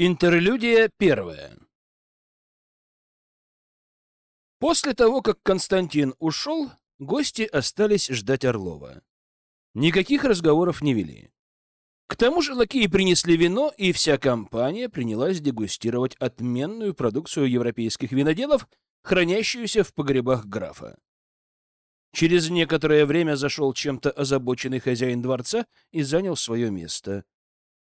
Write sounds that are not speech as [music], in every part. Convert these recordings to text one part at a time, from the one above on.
Интерлюдия первая. После того, как Константин ушел, гости остались ждать Орлова. Никаких разговоров не вели. К тому же лакеи принесли вино, и вся компания принялась дегустировать отменную продукцию европейских виноделов, хранящуюся в погребах графа. Через некоторое время зашел чем-то озабоченный хозяин дворца и занял свое место —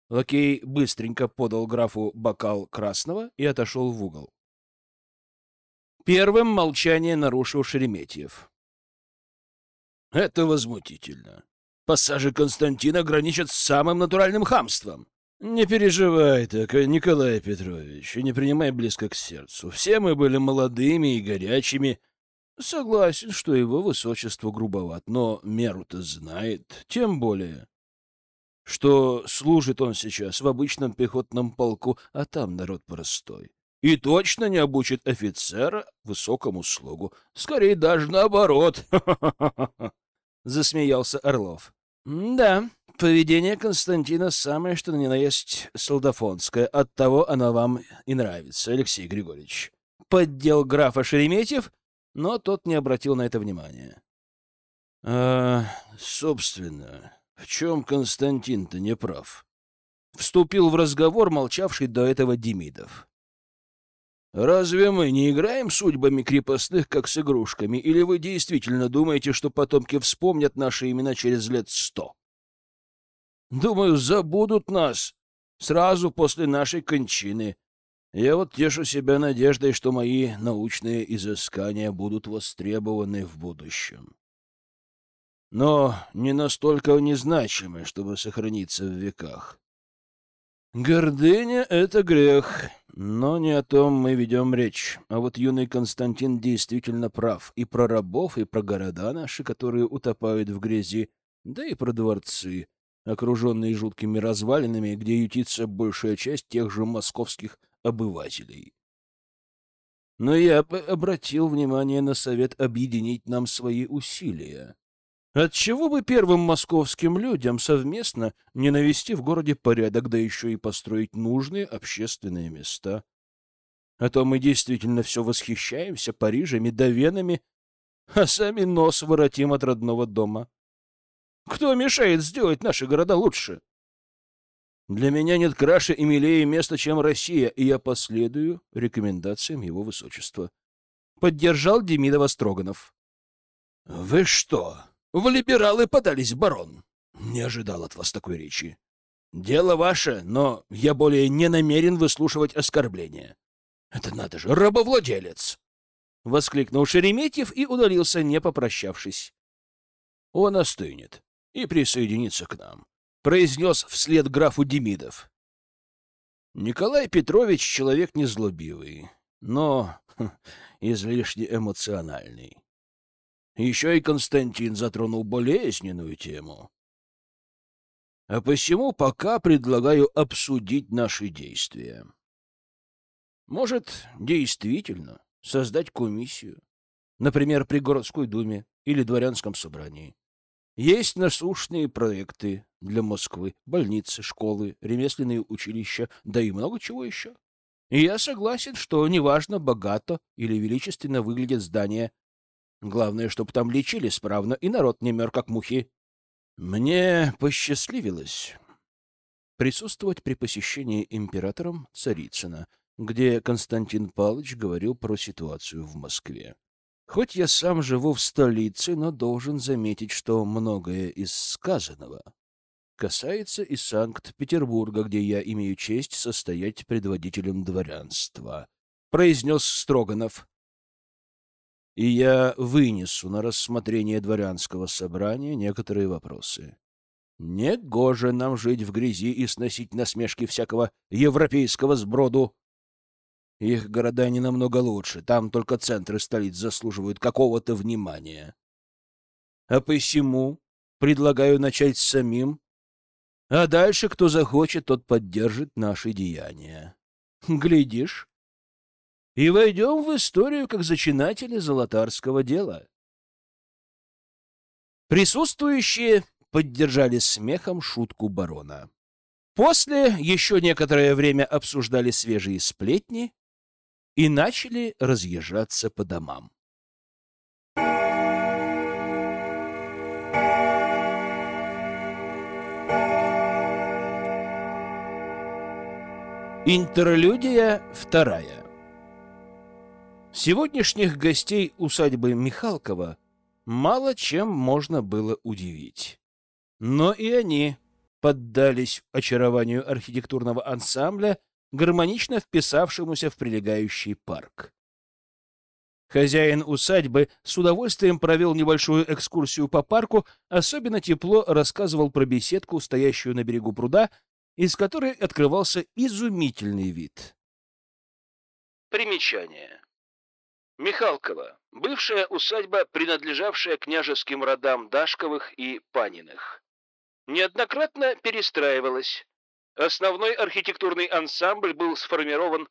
Лакей быстренько подал графу бокал красного и отошел в угол. Первым молчание нарушил Шереметьев. «Это возмутительно. Пассажи Константина граничат с самым натуральным хамством. Не переживай так, Николай Петрович, и не принимай близко к сердцу. Все мы были молодыми и горячими. Согласен, что его высочество грубоват, но меру-то знает, тем более что служит он сейчас в обычном пехотном полку, а там народ простой. И точно не обучит офицера высокому слогу. Скорее даже наоборот. [laughs] Засмеялся Орлов. Да, поведение Константина самое, что ни на есть солдафонское. Оттого оно вам и нравится, Алексей Григорьевич. Поддел графа Шереметьев, но тот не обратил на это внимания. А, собственно, в чем Константин-то не прав? Вступил в разговор молчавший до этого Демидов. Разве мы не играем судьбами крепостных, как с игрушками, или вы действительно думаете, что потомки вспомнят наши имена через лет сто? Думаю, забудут нас сразу после нашей кончины. Я вот тешу себя надеждой, что мои научные изыскания будут востребованы в будущем но не настолько незначимы, чтобы сохраниться в веках. Гордыня — это грех, но не о том мы ведем речь. А вот юный Константин действительно прав и про рабов, и про города наши, которые утопают в грязи, да и про дворцы, окруженные жуткими развалинами, где ютится большая часть тех же московских обывателей. Но я обратил внимание на совет объединить нам свои усилия. Отчего бы первым московским людям совместно не навести в городе порядок, да еще и построить нужные общественные места? А то мы действительно все восхищаемся Парижем и Довенами, а сами нос воротим от родного дома. Кто мешает сделать наши города лучше? Для меня нет краше и милее места, чем Россия, и я последую рекомендациям его высочества. Поддержал Демидова Строганов. — Вы что? В либералы подались, барон. Не ожидал от вас такой речи. Дело ваше, но я более не намерен выслушивать оскорбления. Это надо же, рабовладелец! Воскликнул Шереметьев и удалился, не попрощавшись. Он остынет и присоединится к нам, произнес вслед графу Демидов. Николай Петрович человек незлобивый, но [laughs] излишне эмоциональный. Еще и Константин затронул болезненную тему. А посему пока предлагаю обсудить наши действия. Может, действительно создать комиссию, например, при городской думе или дворянском собрании. Есть насущные проекты для Москвы, больницы, школы, ремесленные училища, да и много чего еще. И я согласен, что неважно, богато или величественно выглядят здания, Главное, чтобы там лечили справно, и народ не мер, как мухи. Мне посчастливилось присутствовать при посещении императором Царицына, где Константин Павлович говорил про ситуацию в Москве. Хоть я сам живу в столице, но должен заметить, что многое из сказанного касается и Санкт-Петербурга, где я имею честь состоять предводителем дворянства, — произнес Строганов и я вынесу на рассмотрение дворянского собрания некоторые вопросы. Негоже нам жить в грязи и сносить насмешки всякого европейского сброду. Их города не намного лучше, там только центры столиц заслуживают какого-то внимания. А посему предлагаю начать самим, а дальше кто захочет, тот поддержит наши деяния. Глядишь, и войдем в историю как зачинатели золотарского дела. Присутствующие поддержали смехом шутку барона. После еще некоторое время обсуждали свежие сплетни и начали разъезжаться по домам. Интерлюдия вторая. Сегодняшних гостей усадьбы Михалкова мало чем можно было удивить. Но и они поддались очарованию архитектурного ансамбля, гармонично вписавшемуся в прилегающий парк. Хозяин усадьбы с удовольствием провел небольшую экскурсию по парку, особенно тепло рассказывал про беседку, стоящую на берегу пруда, из которой открывался изумительный вид. Примечание. Михалково. Бывшая усадьба, принадлежавшая княжеским родам Дашковых и Паниных. Неоднократно перестраивалась. Основной архитектурный ансамбль был сформирован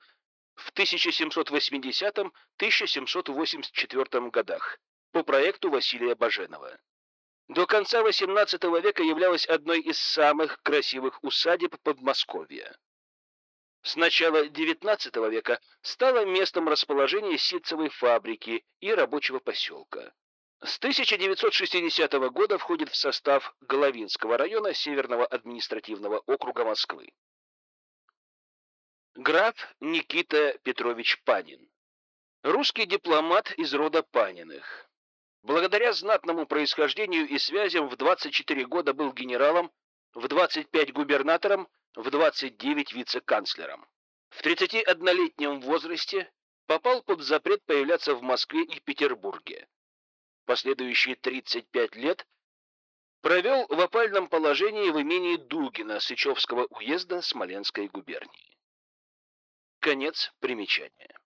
в 1780-1784 годах по проекту Василия Баженова. До конца XVIII века являлась одной из самых красивых усадеб Подмосковья с начала XIX века стала местом расположения ситцевой фабрики и рабочего поселка. С 1960 года входит в состав Головинского района Северного административного округа Москвы. Граф Никита Петрович Панин. Русский дипломат из рода Паниных. Благодаря знатному происхождению и связям в 24 года был генералом, в 25 губернатором, в 29 вице-канцлером. В 31-летнем возрасте попал под запрет появляться в Москве и Петербурге. Последующие 35 лет провел в опальном положении в имении Дугина Сычевского уезда Смоленской губернии. Конец примечания.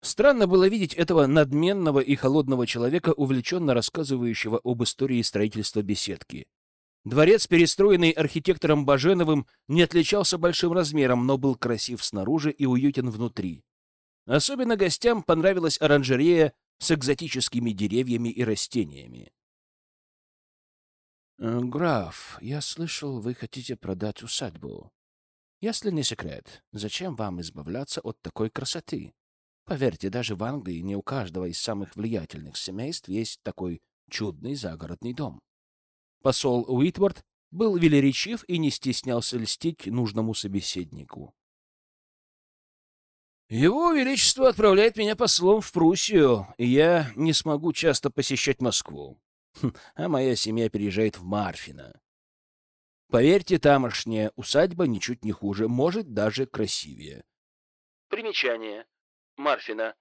Странно было видеть этого надменного и холодного человека, увлеченно рассказывающего об истории строительства беседки. Дворец, перестроенный архитектором Баженовым, не отличался большим размером, но был красив снаружи и уютен внутри. Особенно гостям понравилась оранжерея с экзотическими деревьями и растениями. «Э, «Граф, я слышал, вы хотите продать усадьбу. Если не секрет, зачем вам избавляться от такой красоты? Поверьте, даже в Англии не у каждого из самых влиятельных семейств есть такой чудный загородный дом. Посол Уитворд был велеречив и не стеснялся льстить нужному собеседнику. «Его Величество отправляет меня послом в Пруссию, и я не смогу часто посещать Москву. Хм, а моя семья переезжает в Марфино. Поверьте, тамошняя усадьба ничуть не хуже, может, даже красивее». Примечание. Марфино.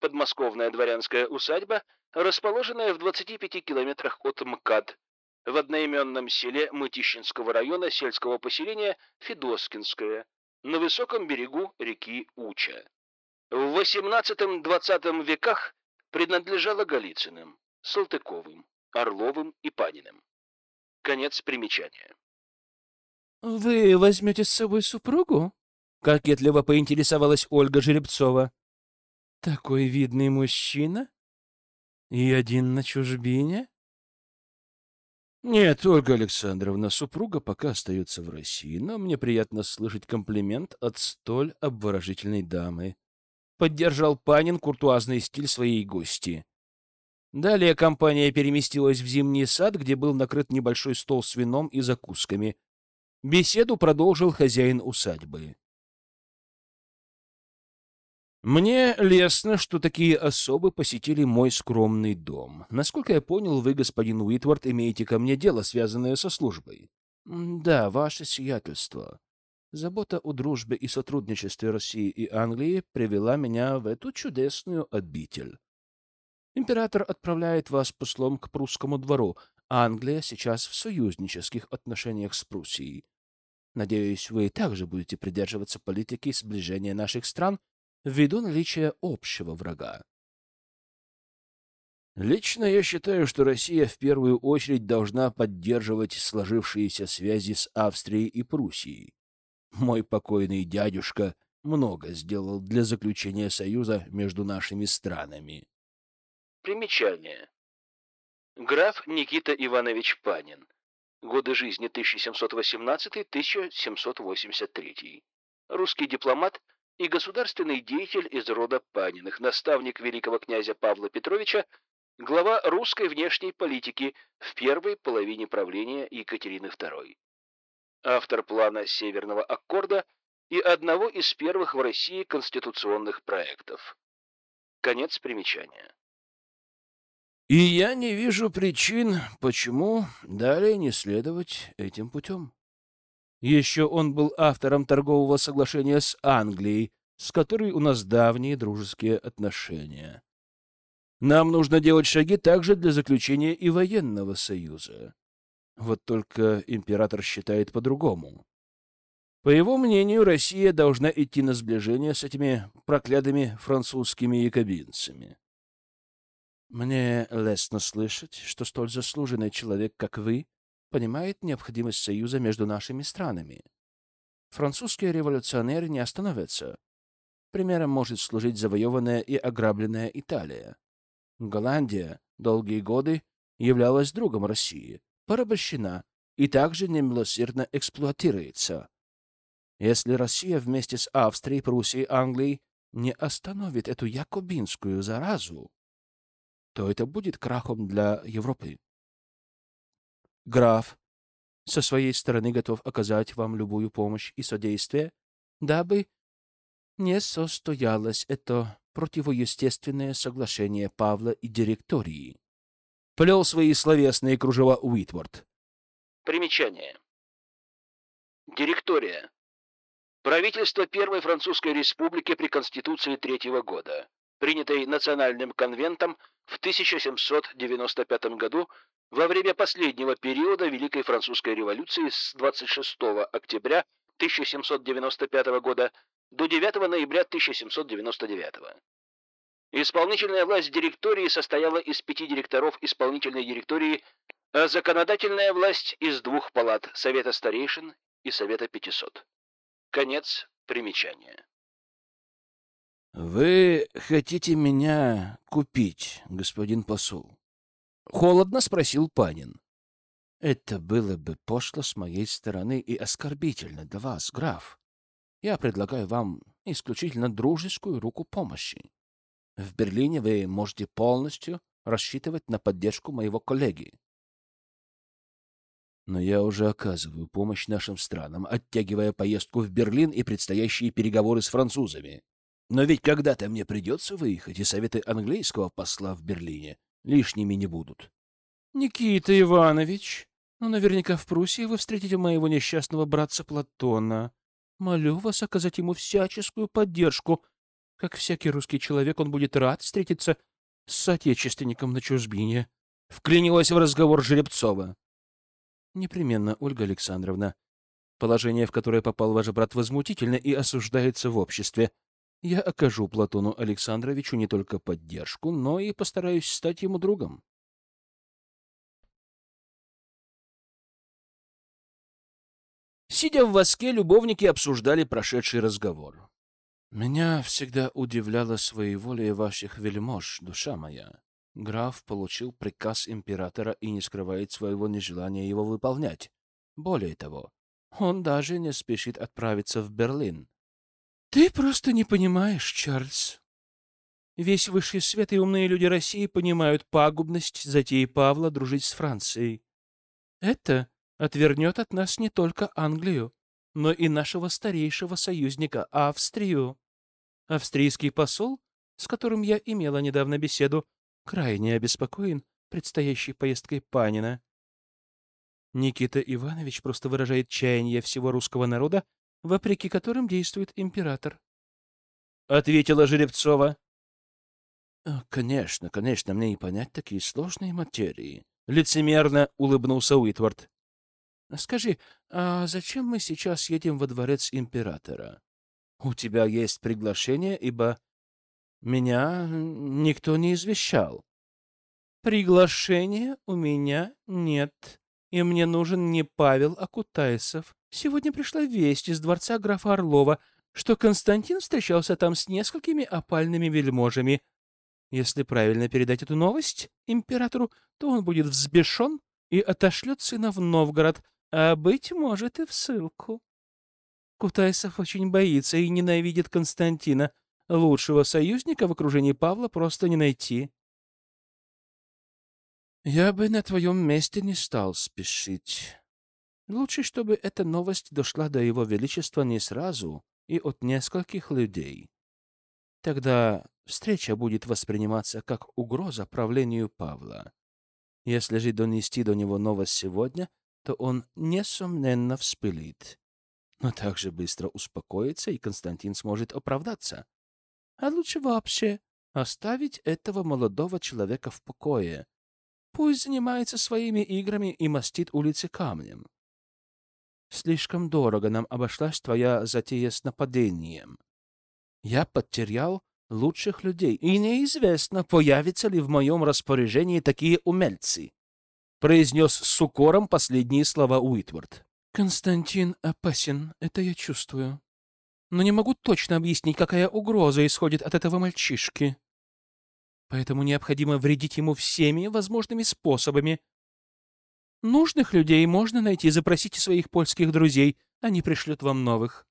Подмосковная дворянская усадьба, расположенная в 25 километрах от МКАД, в одноименном селе Мытищинского района сельского поселения Федоскинское, на высоком берегу реки Уча. В XVIII-XX веках принадлежала Голицыным, Салтыковым, Орловым и Паниным. Конец примечания. «Вы возьмете с собой супругу?» — кокетливо поинтересовалась Ольга Жеребцова. «Такой видный мужчина? И один на чужбине?» Нет, Ольга Александровна, супруга пока остается в России, но мне приятно слышать комплимент от столь обворожительной дамы. Поддержал Панин куртуазный стиль своей гости. Далее компания переместилась в зимний сад, где был накрыт небольшой стол с вином и закусками. Беседу продолжил хозяин усадьбы. Мне лестно, что такие особы посетили мой скромный дом. Насколько я понял, вы, господин Уитвард, имеете ко мне дело, связанное со службой. Да, ваше сиятельство. Забота о дружбе и сотрудничестве России и Англии привела меня в эту чудесную обитель. Император отправляет вас послом к прусскому двору. Англия сейчас в союзнических отношениях с Пруссией. Надеюсь, вы также будете придерживаться политики сближения наших стран ввиду наличия общего врага. Лично я считаю, что Россия в первую очередь должна поддерживать сложившиеся связи с Австрией и Пруссией. Мой покойный дядюшка много сделал для заключения союза между нашими странами. Примечание. Граф Никита Иванович Панин. Годы жизни 1718-1783. Русский дипломат и государственный деятель из рода Паниных, наставник великого князя Павла Петровича, глава русской внешней политики в первой половине правления Екатерины II. Автор плана Северного аккорда и одного из первых в России конституционных проектов. Конец примечания. И я не вижу причин, почему далее не следовать этим путем. Еще он был автором торгового соглашения с Англией, с которой у нас давние дружеские отношения. Нам нужно делать шаги также для заключения и военного союза. Вот только император считает по-другому. По его мнению, Россия должна идти на сближение с этими проклятыми французскими якобинцами. Мне лестно слышать, что столь заслуженный человек, как вы, понимает необходимость союза между нашими странами. Французские революционеры не остановятся. Примером может служить завоеванная и ограбленная Италия. Голландия долгие годы являлась другом России, порабощена и также немилосердно эксплуатируется. Если Россия вместе с Австрией, Пруссией, Англией не остановит эту якобинскую заразу, то это будет крахом для Европы. Граф со своей стороны готов оказать вам любую помощь и содействие, дабы не состоялось это противоестественное соглашение Павла и директории. Плел свои словесные кружева Уитворд. Примечание. Директория. Правительство Первой Французской Республики при Конституции третьего года, принятой Национальным конвентом в 1795 году во время последнего периода Великой Французской революции с 26 октября 1795 года до 9 ноября 1799. Исполнительная власть директории состояла из пяти директоров исполнительной директории, а законодательная власть из двух палат Совета старейшин и Совета 500. Конец примечания. «Вы хотите меня купить, господин посол?» Холодно спросил Панин. «Это было бы пошло с моей стороны и оскорбительно для вас, граф. Я предлагаю вам исключительно дружескую руку помощи. В Берлине вы можете полностью рассчитывать на поддержку моего коллеги. Но я уже оказываю помощь нашим странам, оттягивая поездку в Берлин и предстоящие переговоры с французами. Но ведь когда-то мне придется выехать, и советы английского посла в Берлине лишними не будут. — Никита Иванович, ну наверняка в Пруссии вы встретите моего несчастного братца Платона. Молю вас оказать ему всяческую поддержку. Как всякий русский человек, он будет рад встретиться с соотечественником на чужбине. Вклинилась в разговор Жеребцова. Непременно, Ольга Александровна. Положение, в которое попал ваш брат, возмутительно и осуждается в обществе. Я окажу Платону Александровичу не только поддержку, но и постараюсь стать ему другом. Сидя в воске, любовники обсуждали прошедший разговор. «Меня всегда удивляло своеволие ваших вельмож, душа моя. Граф получил приказ императора и не скрывает своего нежелания его выполнять. Более того, он даже не спешит отправиться в Берлин. Ты просто не понимаешь, Чарльз. Весь высший свет и умные люди России понимают пагубность затеи Павла дружить с Францией. Это отвернет от нас не только Англию, но и нашего старейшего союзника Австрию. Австрийский посол, с которым я имела недавно беседу, крайне обеспокоен предстоящей поездкой Панина. Никита Иванович просто выражает чаяние всего русского народа, вопреки которым действует император. — Ответила Жеребцова. — Конечно, конечно, мне и понять такие сложные материи. Лицемерно улыбнулся Уитвард. — Скажи, а зачем мы сейчас едем во дворец императора? У тебя есть приглашение, ибо меня никто не извещал. Приглашения у меня нет, и мне нужен не Павел Акутайсов. Сегодня пришла весть из дворца графа Орлова, что Константин встречался там с несколькими опальными вельможами. Если правильно передать эту новость императору, то он будет взбешен и отошлет сына в Новгород, а, быть может, и в ссылку. Кутайсов очень боится и ненавидит Константина. Лучшего союзника в окружении Павла просто не найти. Я бы на твоем месте не стал спешить. Лучше, чтобы эта новость дошла до его величества не сразу и от нескольких людей. Тогда встреча будет восприниматься как угроза правлению Павла. Если же донести до него новость сегодня, то он, несомненно, вспылит. Но также быстро успокоится, и Константин сможет оправдаться. А лучше вообще оставить этого молодого человека в покое. Пусть занимается своими играми и мастит улицы камнем. Слишком дорого нам обошлась твоя затея с нападением. Я потерял лучших людей, и неизвестно, появятся ли в моем распоряжении такие умельцы», — произнес с укором последние слова Уитвард. «Константин опасен, это я чувствую. Но не могу точно объяснить, какая угроза исходит от этого мальчишки. Поэтому необходимо вредить ему всеми возможными способами. Нужных людей можно найти, запросите своих польских друзей, они пришлют вам новых.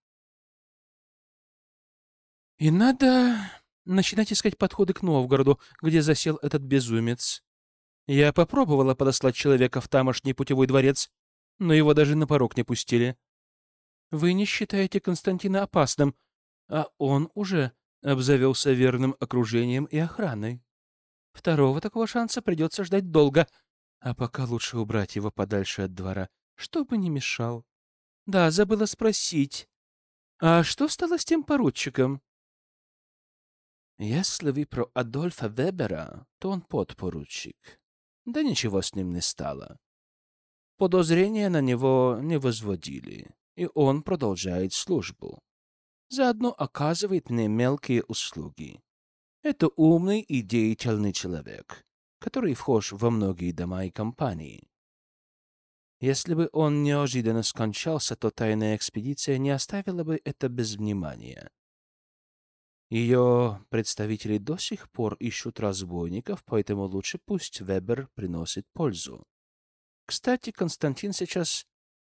И надо начинать искать подходы к Новгороду, где засел этот безумец. Я попробовала подослать человека в тамошний путевой дворец, но его даже на порог не пустили. Вы не считаете Константина опасным, а он уже обзавелся верным окружением и охраной. Второго такого шанса придется ждать долго, а пока лучше убрать его подальше от двора, чтобы не мешал. Да, забыла спросить. А что стало с тем поручиком? Если вы про Адольфа Вебера, то он подпоручик. Да ничего с ним не стало. Подозрения на него не возводили, и он продолжает службу. Заодно оказывает мне мелкие услуги. Это умный и деятельный человек, который вхож во многие дома и компании. Если бы он неожиданно скончался, то тайная экспедиция не оставила бы это без внимания. Ее представители до сих пор ищут разбойников, поэтому лучше пусть Вебер приносит пользу. Кстати, Константин сейчас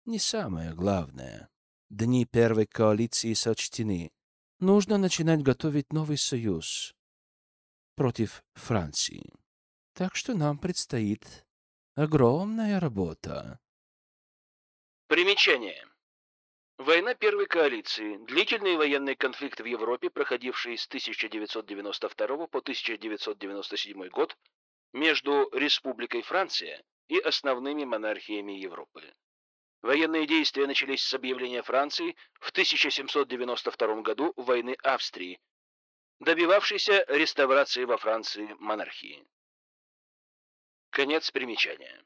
не самое главное. Дни первой коалиции сочтены. Нужно начинать готовить новый союз против Франции. Так что нам предстоит огромная работа. Примечание. Война Первой коалиции – длительный военный конфликт в Европе, проходивший с 1992 по 1997 год между Республикой Франция и основными монархиями Европы. Военные действия начались с объявления Франции в 1792 году войны Австрии, добивавшейся реставрации во Франции монархии. Конец примечания.